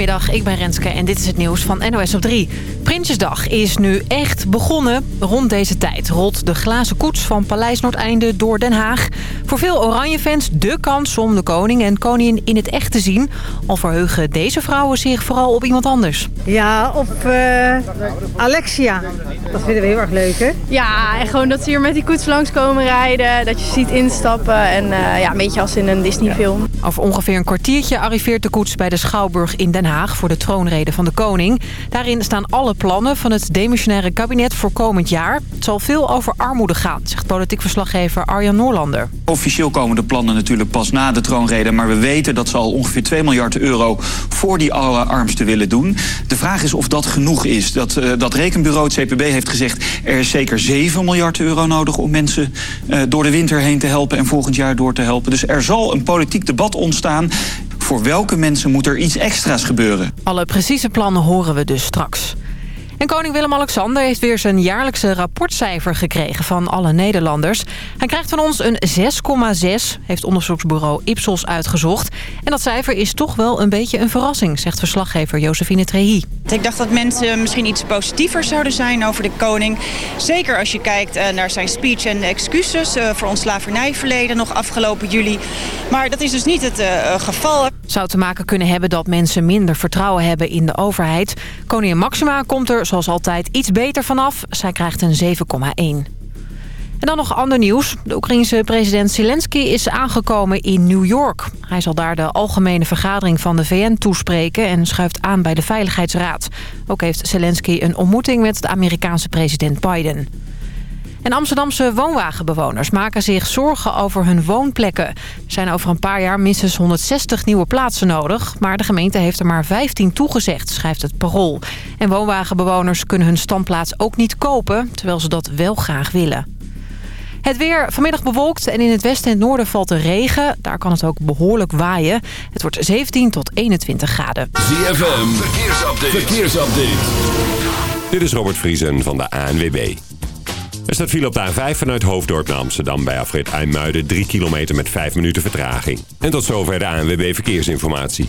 Goedemiddag, ik ben Renske en dit is het nieuws van NOS op 3. Prinsjesdag is nu echt begonnen. Rond deze tijd rolt de glazen koets van Paleis Noordeinde door Den Haag. Voor veel Oranje-fans de kans om de koning en koningin in het echt te zien. Al verheugen deze vrouwen zich vooral op iemand anders. Ja, op uh, Alexia. Dat vinden we heel erg leuk, hè? Ja, en gewoon dat ze hier met die koets langs komen rijden. Dat je ziet instappen en uh, ja, een beetje als in een Disney-film. Over ongeveer een kwartiertje arriveert de koets bij de Schouwburg in Den Haag... voor de troonrede van de koning. Daarin staan alle plannen van het demissionaire kabinet voor komend jaar. Het zal veel over armoede gaan, zegt politiek verslaggever Arjan Noorlander. Officieel komen de plannen natuurlijk pas na de troonrede... maar we weten dat ze al ongeveer 2 miljard euro voor die allerarmsten willen doen. De vraag is of dat genoeg is. Dat, uh, dat rekenbureau, het CPB, heeft gezegd... er is zeker 7 miljard euro nodig om mensen uh, door de winter heen te helpen... en volgend jaar door te helpen. Dus er zal een politiek debat ontstaan voor welke mensen moet er iets extra's gebeuren. Alle precieze plannen horen we dus straks. En koning Willem-Alexander heeft weer zijn jaarlijkse rapportcijfer gekregen van alle Nederlanders. Hij krijgt van ons een 6,6, heeft onderzoeksbureau Ipsos uitgezocht. En dat cijfer is toch wel een beetje een verrassing, zegt verslaggever Josephine Trehi. Ik dacht dat mensen misschien iets positiever zouden zijn over de koning. Zeker als je kijkt naar zijn speech en excuses voor ons slavernijverleden nog afgelopen juli. Maar dat is dus niet het uh, geval. Zou te maken kunnen hebben dat mensen minder vertrouwen hebben in de overheid. Koningin Maxima komt er zoals altijd iets beter vanaf. Zij krijgt een 7,1. En dan nog ander nieuws. De Oekraïense president Zelensky is aangekomen in New York. Hij zal daar de algemene vergadering van de VN toespreken... en schuift aan bij de Veiligheidsraad. Ook heeft Zelensky een ontmoeting met de Amerikaanse president Biden. En Amsterdamse woonwagenbewoners maken zich zorgen over hun woonplekken. Er zijn over een paar jaar minstens 160 nieuwe plaatsen nodig. Maar de gemeente heeft er maar 15 toegezegd, schrijft het Parool. En woonwagenbewoners kunnen hun standplaats ook niet kopen... terwijl ze dat wel graag willen. Het weer vanmiddag bewolkt en in het westen en het noorden valt er regen. Daar kan het ook behoorlijk waaien. Het wordt 17 tot 21 graden. ZFM, verkeersupdate. verkeersupdate. Dit is Robert Vriesen van de ANWB. Er staat file op de A5 vanuit Hoofddorp naar Amsterdam bij afrit IJmuiden. 3 kilometer met 5 minuten vertraging. En tot zover de ANWB Verkeersinformatie.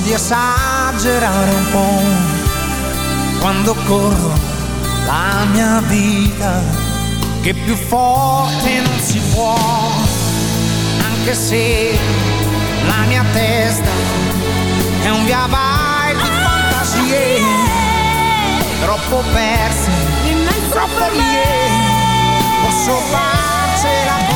di esagerare un po' quando corro la mia vita che più forte non si può anche se la mia testa è un via vai di fantasie, fantasie persi troppo perse troppo lì posso farcela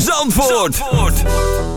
Zandvoort. Zandvoort.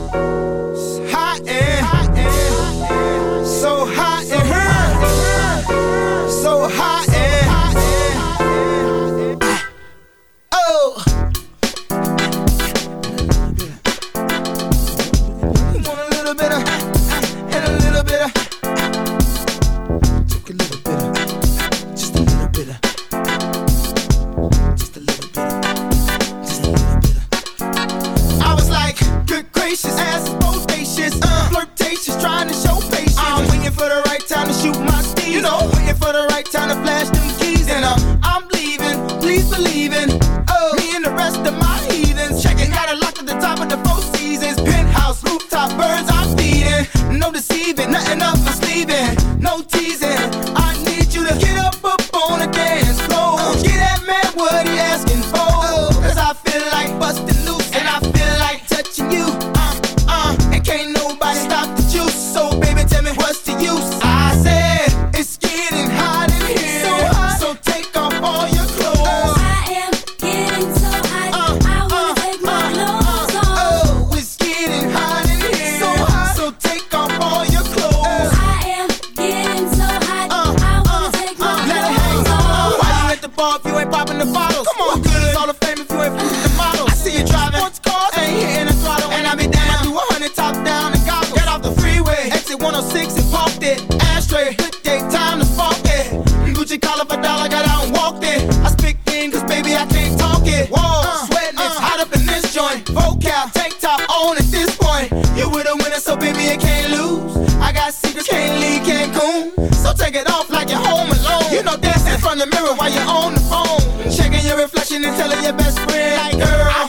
You know, dancing in front of the mirror while you're on the phone. Checking your reflection and telling your best friend, like, girl.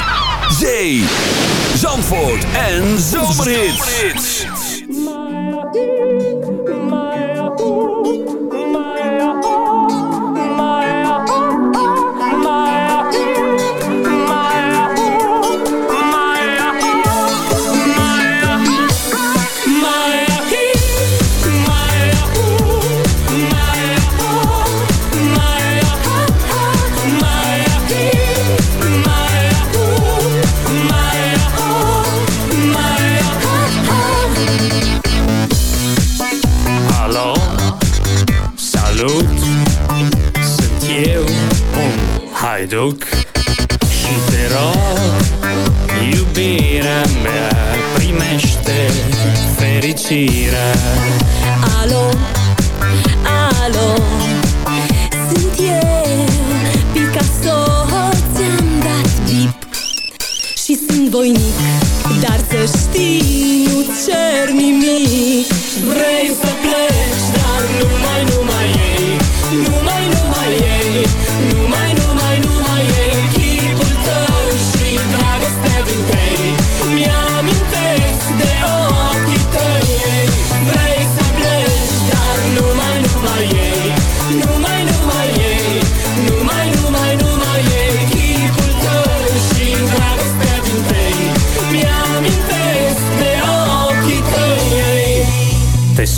duc Și te rog, iubirea mea Primește fericirea. Alo, alo Sunt eu, Picasso Ți-am dat bip. Și sunt voinic Dar să știi, nu cer nimic. Vrei să pleci, dar nu mai, nu mai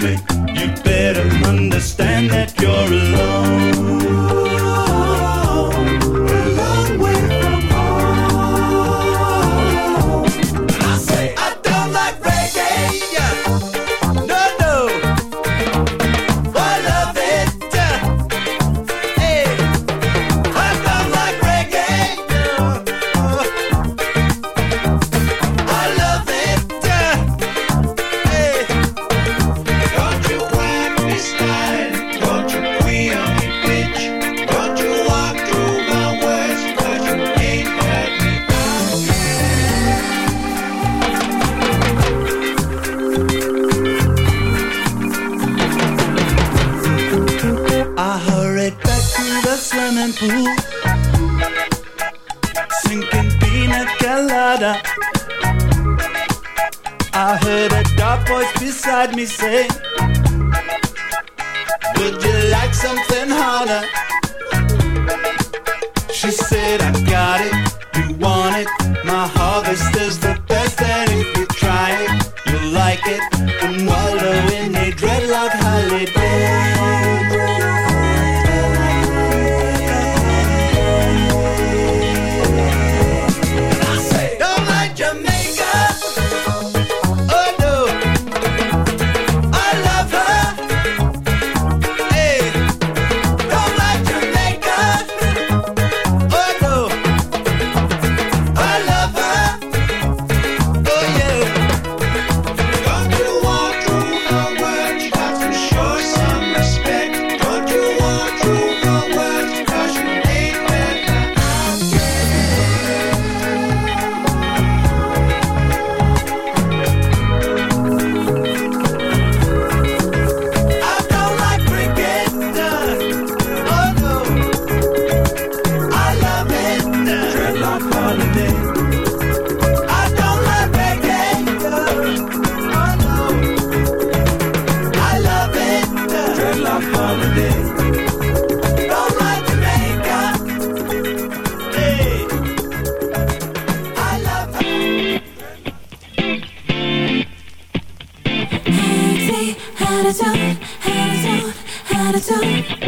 make say. Attitude. Attitude. Attitude.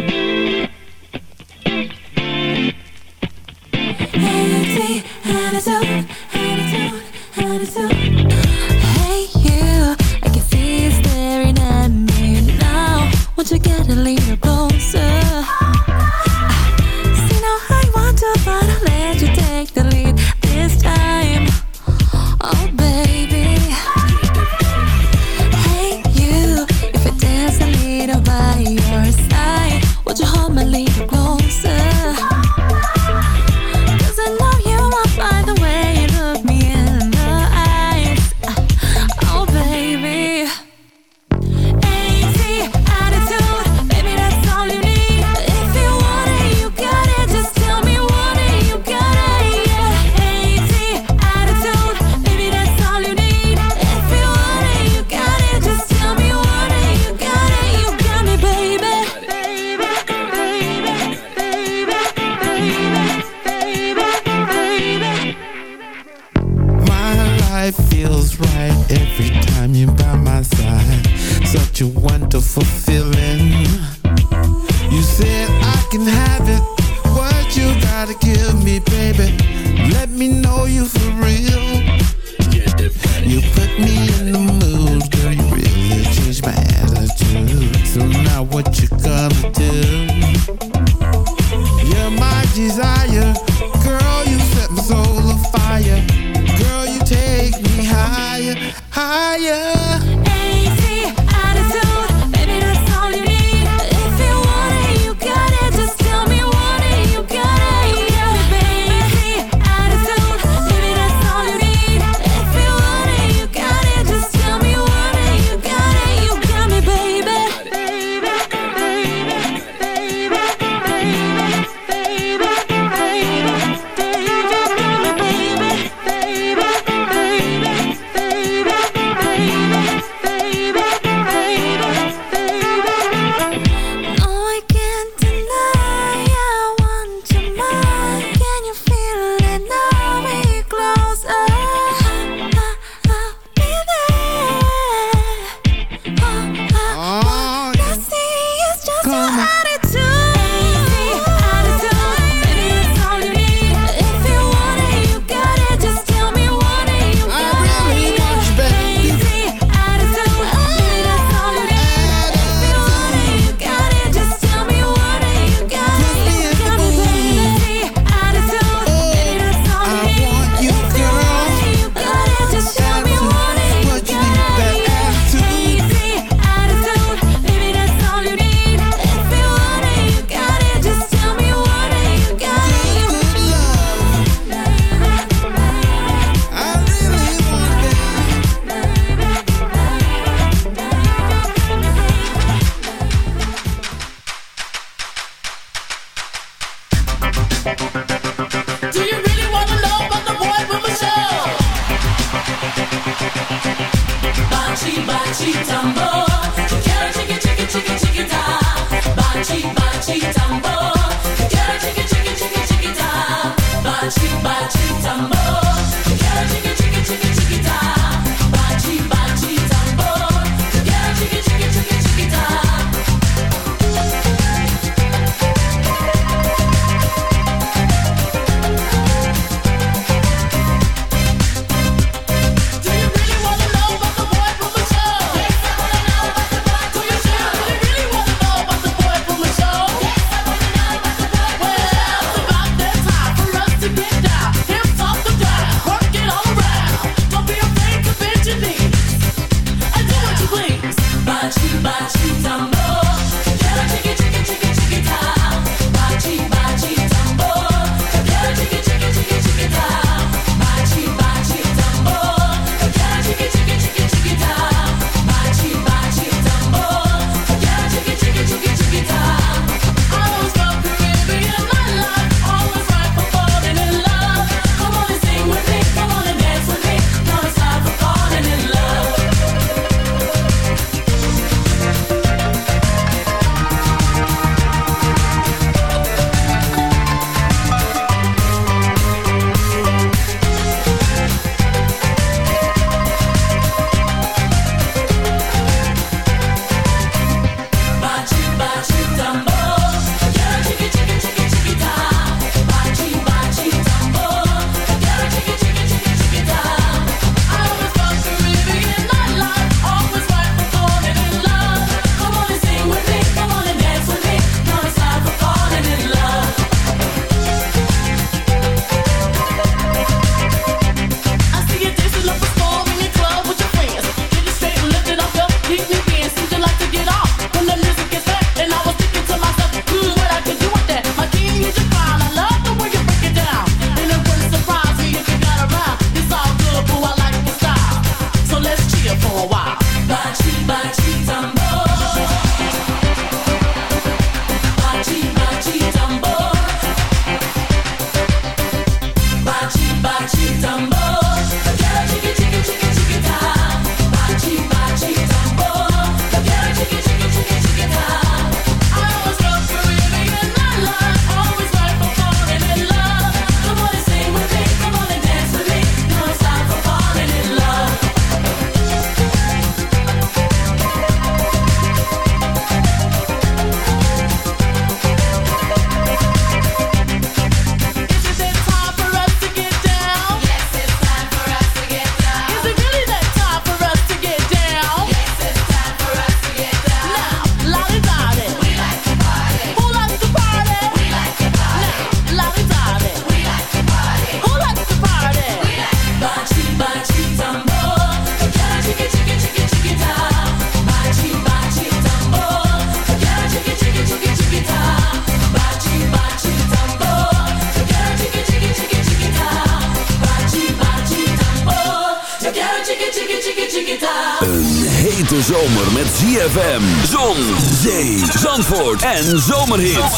en zomerhits.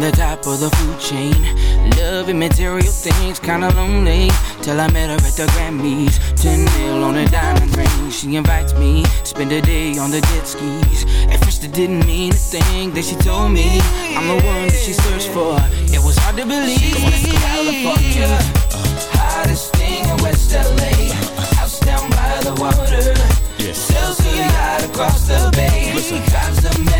the top of the food chain. Loving material things, kinda lonely. Till I met her at the Grammys. 10 mil on a diamond ring. She invites me, spend a day on the jet skis. At first it didn't mean a thing that she told me. I'm the one that she searched for. It was hard to believe. California, uh, hottest thing in West LA. House down by the water. Yeah. Sells across the bay. Drives a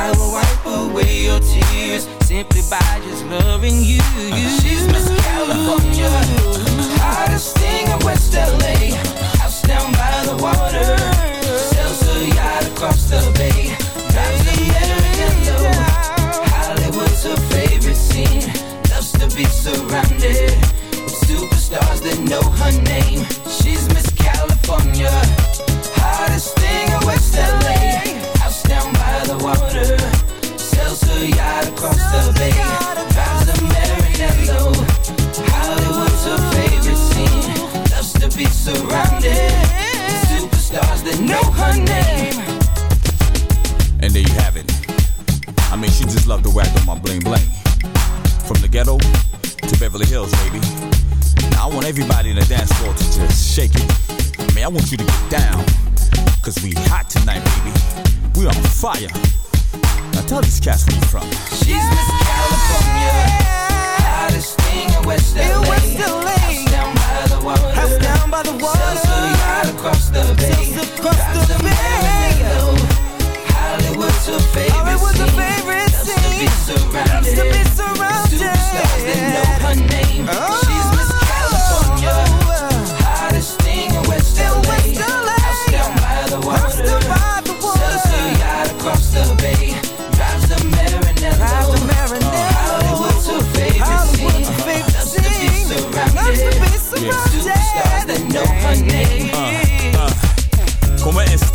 I will wipe away your tears simply by just loving you. Uh, she's Miss California, hottest thing in West LA. House down by the water, sells a yacht across the bay. Drives a Maranello. Hollywood's her favorite scene. Loves to be surrounded with superstars that know her name. She's Miss California, hottest thing in West LA. Water, sells her yacht across the bay. Drives a Maranello. Hollywood's her favorite scene. Loves to be surrounded superstars that know her name. And there you have it. I mean, she just loved to whack on my bling bling. From the ghetto to Beverly Hills, baby. Now I want everybody in the dance floor to just shake it. I mean, I want you to get down. Cause we hot fire. Now tell these cats where you from. She's Miss California. Hottest thing in West LA. House down by the water. House down by the water. Sells a yacht across the bay. across the bay. Hollywood's her favorite Hollywood's her favorite Loves to be surrounded. Loves to be surrounded. Superstars that know her name. She's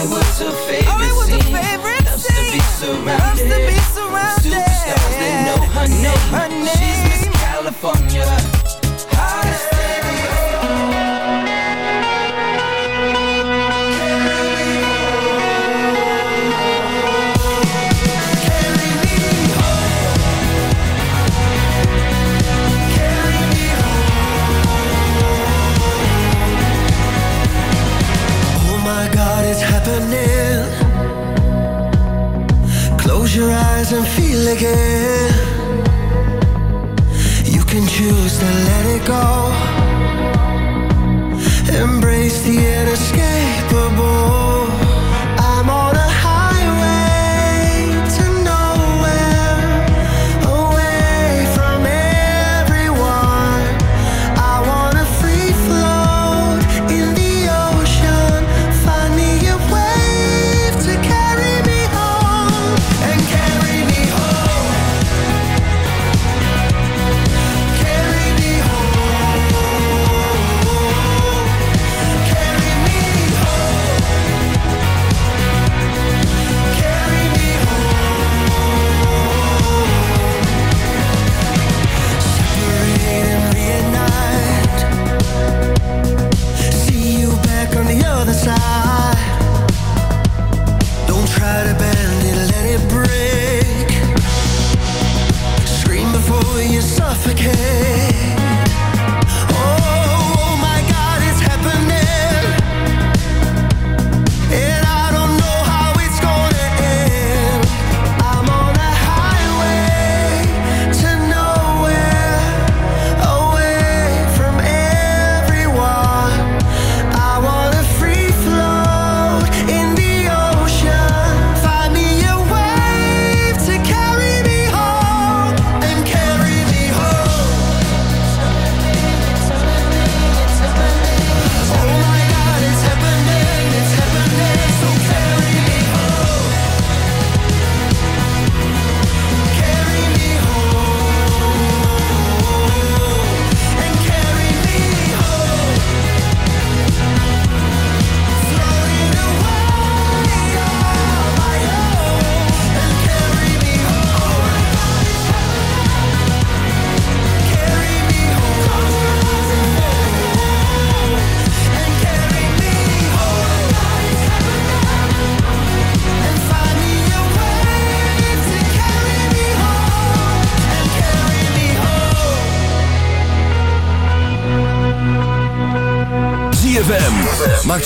it was her favorite oh, it was her favorite scene. Loves to be surrounded. Loves to be surrounded. Superstars, they know her name. Know her name. She's Miss California.